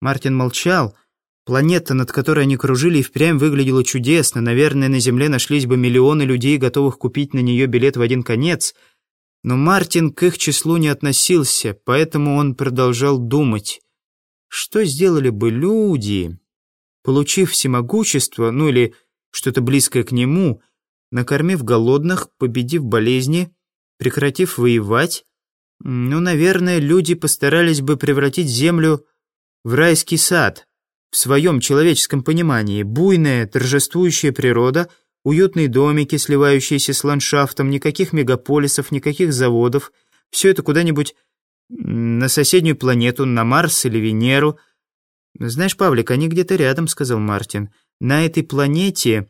Мартин молчал. Планета, над которой они кружили, и впрямь выглядела чудесно. Наверное, на Земле нашлись бы миллионы людей, готовых купить на нее билет в один конец. Но Мартин к их числу не относился, поэтому он продолжал думать. Что сделали бы люди, получив всемогущество, ну или что-то близкое к нему, накормив голодных, победив болезни, прекратив воевать? Ну, наверное, люди постарались бы превратить Землю в райский сад, в своем человеческом понимании, буйная, торжествующая природа, уютные домики, сливающиеся с ландшафтом, никаких мегаполисов, никаких заводов, все это куда-нибудь на соседнюю планету, на Марс или Венеру. «Знаешь, Павлик, они где-то рядом», — сказал Мартин. «На этой планете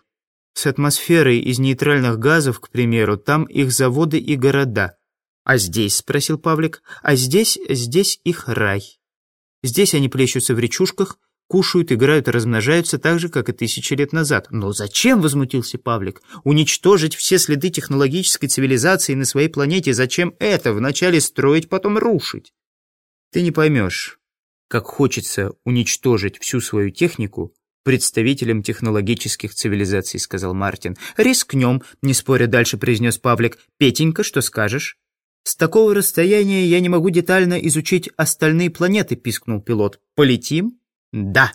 с атмосферой из нейтральных газов, к примеру, там их заводы и города». «А здесь?» — спросил Павлик. «А здесь, здесь их рай». Здесь они плещутся в речушках, кушают, играют и размножаются так же, как и тысячи лет назад. «Но зачем?» — возмутился Павлик. «Уничтожить все следы технологической цивилизации на своей планете. Зачем это? Вначале строить, потом рушить». «Ты не поймешь, как хочется уничтожить всю свою технику представителям технологических цивилизаций», — сказал Мартин. «Рискнем», — не споря дальше произнес Павлик. «Петенька, что скажешь?» «С такого расстояния я не могу детально изучить остальные планеты», — пискнул пилот. «Полетим?» «Да».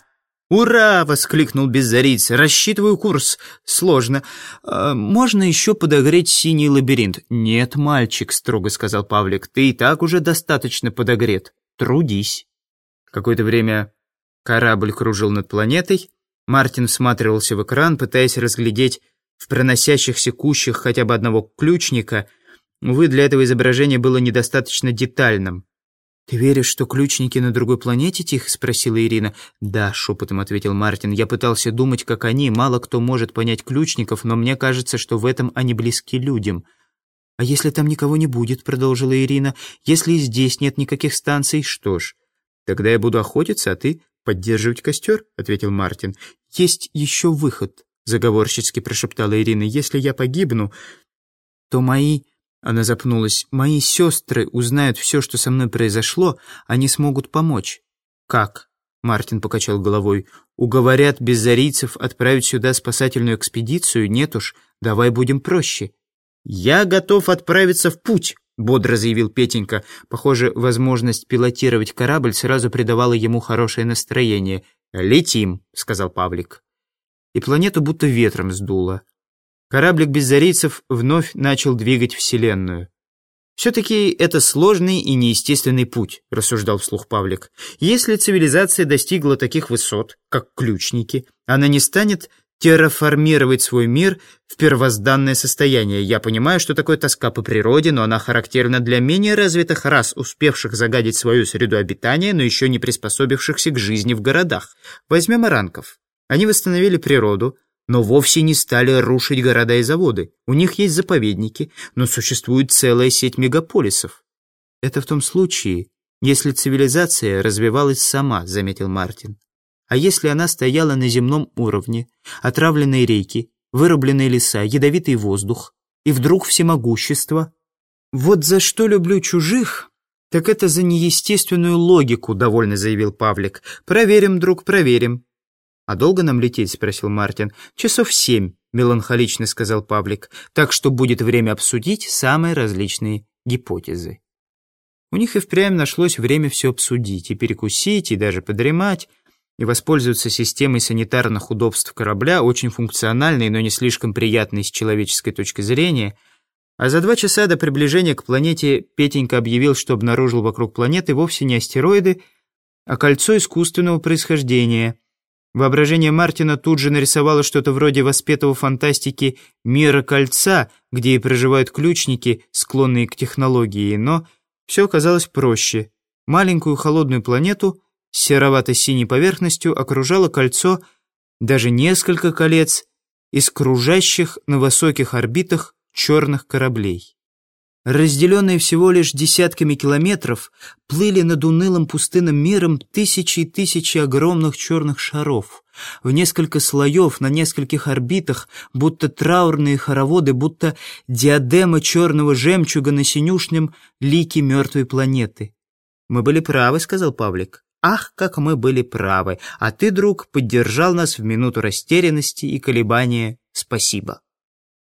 «Ура!» — воскликнул беззариц. «Рассчитываю курс. Сложно. А, можно еще подогреть синий лабиринт?» «Нет, мальчик», — строго сказал Павлик. «Ты и так уже достаточно подогрет. Трудись». Какое-то время корабль кружил над планетой. Мартин всматривался в экран, пытаясь разглядеть в проносящихся кущах хотя бы одного ключника — Увы, для этого изображение было недостаточно детальным. «Ты веришь, что ключники на другой планете?» – тихо спросила Ирина. «Да», – шепотом ответил Мартин. «Я пытался думать, как они. Мало кто может понять ключников, но мне кажется, что в этом они близки людям». «А если там никого не будет?» – продолжила Ирина. «Если здесь нет никаких станций, что ж, тогда я буду охотиться, а ты поддерживать костер?» – ответил Мартин. «Есть еще выход», – заговорщицки прошептала Ирина. «Если я погибну, то мои...» Она запнулась. «Мои сестры узнают все, что со мной произошло, они смогут помочь». «Как?» Мартин покачал головой. «Уговорят беззарийцев отправить сюда спасательную экспедицию? Нет уж, давай будем проще». «Я готов отправиться в путь», — бодро заявил Петенька. Похоже, возможность пилотировать корабль сразу придавала ему хорошее настроение. «Летим», — сказал Павлик. И планету будто ветром сдуло. Кораблик беззарийцев вновь начал двигать Вселенную. «Все-таки это сложный и неестественный путь», — рассуждал вслух Павлик. «Если цивилизация достигла таких высот, как ключники, она не станет терраформировать свой мир в первозданное состояние. Я понимаю, что такое тоска по природе, но она характерна для менее развитых рас, успевших загадить свою среду обитания, но еще не приспособившихся к жизни в городах. Возьмем оранков. Они восстановили природу, но вовсе не стали рушить города и заводы. У них есть заповедники, но существует целая сеть мегаполисов. Это в том случае, если цивилизация развивалась сама, заметил Мартин. А если она стояла на земном уровне, отравленные реки, вырубленные леса, ядовитый воздух, и вдруг всемогущество? Вот за что люблю чужих, так это за неестественную логику, довольно заявил Павлик. Проверим, друг, проверим. «А долго нам лететь?» — спросил Мартин. «Часов семь», — меланхолично сказал Павлик. «Так что будет время обсудить самые различные гипотезы». У них и впрямь нашлось время все обсудить, и перекусить, и даже подремать, и воспользоваться системой санитарных удобств корабля, очень функциональной, но не слишком приятной с человеческой точки зрения. А за два часа до приближения к планете Петенька объявил, что обнаружил вокруг планеты вовсе не астероиды, а кольцо искусственного происхождения — Воображение Мартина тут же нарисовало что-то вроде воспетого фантастики «Мира кольца», где и проживают ключники, склонные к технологии, но все оказалось проще. Маленькую холодную планету с серовато-синей поверхностью окружало кольцо, даже несколько колец, из кружащих на высоких орбитах черных кораблей разделенные всего лишь десятками километров, плыли над унылым пустынным миром тысячи и тысячи огромных черных шаров. В несколько слоев, на нескольких орбитах, будто траурные хороводы, будто диадема черного жемчуга на синюшнем лике мертвой планеты. «Мы были правы», — сказал Павлик. Ах, как мы были правы! А ты, друг, поддержал нас в минуту растерянности и колебания. Спасибо.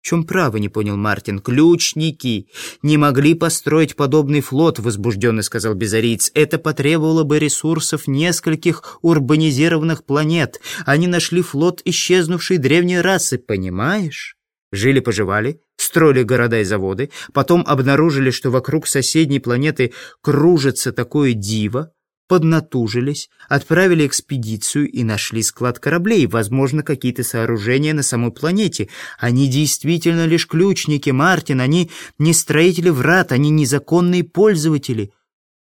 «В чем право?» — не понял Мартин. «Ключники не могли построить подобный флот», — возбужденно сказал Безариец. «Это потребовало бы ресурсов нескольких урбанизированных планет. Они нашли флот исчезнувшей древней расы, понимаешь?» Жили-поживали, строили города и заводы, потом обнаружили, что вокруг соседней планеты кружится такое диво, поднатужились, отправили экспедицию и нашли склад кораблей, возможно, какие-то сооружения на самой планете. Они действительно лишь ключники, Мартин, они не строители врат, они незаконные пользователи.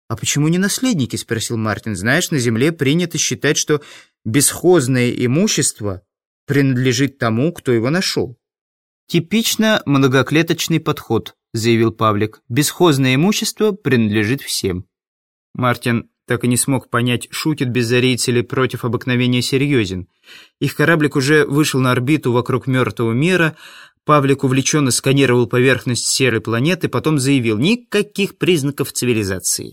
«А почему не наследники?» — спросил Мартин. «Знаешь, на Земле принято считать, что бесхозное имущество принадлежит тому, кто его нашел». «Типично многоклеточный подход», — заявил Павлик. «Бесхозное имущество принадлежит всем». Мартин так и не смог понять, шутит беззарейц или против обыкновения серьезен. Их кораблик уже вышел на орбиту вокруг мертвого мира, Павлик увлеченно сканировал поверхность серой планеты, потом заявил «никаких признаков цивилизации».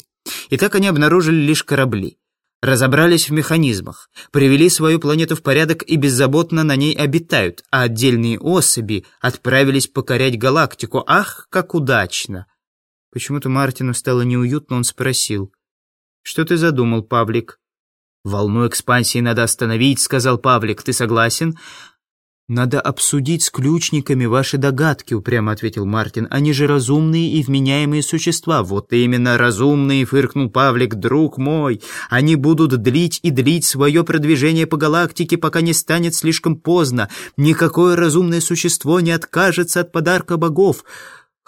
И так они обнаружили лишь корабли. Разобрались в механизмах, привели свою планету в порядок и беззаботно на ней обитают, а отдельные особи отправились покорять галактику. Ах, как удачно! Почему-то Мартину стало неуютно, он спросил. «Что ты задумал, Павлик?» «Волну экспансии надо остановить», — сказал Павлик. «Ты согласен?» «Надо обсудить с ключниками ваши догадки», — упрямо ответил Мартин. «Они же разумные и вменяемые существа». «Вот именно разумные», — фыркнул Павлик, друг мой. «Они будут длить и длить свое продвижение по галактике, пока не станет слишком поздно. Никакое разумное существо не откажется от подарка богов».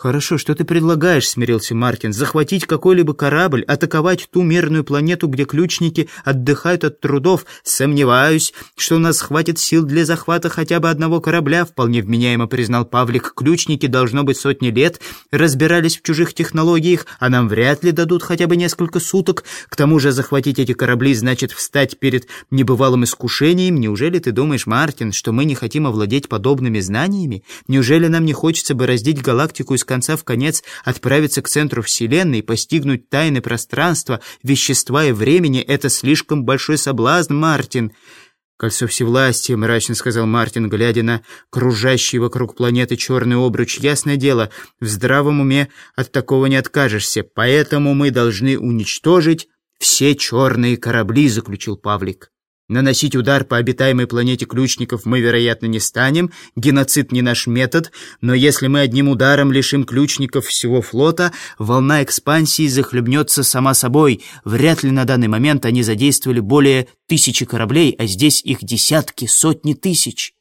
«Хорошо, что ты предлагаешь?» — смирился Мартин. «Захватить какой-либо корабль, атаковать ту мирную планету, где ключники отдыхают от трудов. Сомневаюсь, что у нас хватит сил для захвата хотя бы одного корабля», — вполне вменяемо признал Павлик. «Ключники, должно быть, сотни лет разбирались в чужих технологиях, а нам вряд ли дадут хотя бы несколько суток. К тому же захватить эти корабли значит встать перед небывалым искушением. Неужели ты думаешь, Мартин, что мы не хотим овладеть подобными знаниями? Неужели нам не хочется бы раздеть галактику из конца в конец отправиться к центру Вселенной, постигнуть тайны пространства, вещества и времени — это слишком большой соблазн, Мартин. «Кольцо всевластия», — мрачно сказал Мартин, глядя на кружащий вокруг планеты черный обруч. «Ясное дело, в здравом уме от такого не откажешься, поэтому мы должны уничтожить все черные корабли», — заключил Павлик. Наносить удар по обитаемой планете ключников мы, вероятно, не станем, геноцид не наш метод, но если мы одним ударом лишим ключников всего флота, волна экспансии захлебнется сама собой. Вряд ли на данный момент они задействовали более тысячи кораблей, а здесь их десятки, сотни тысяч.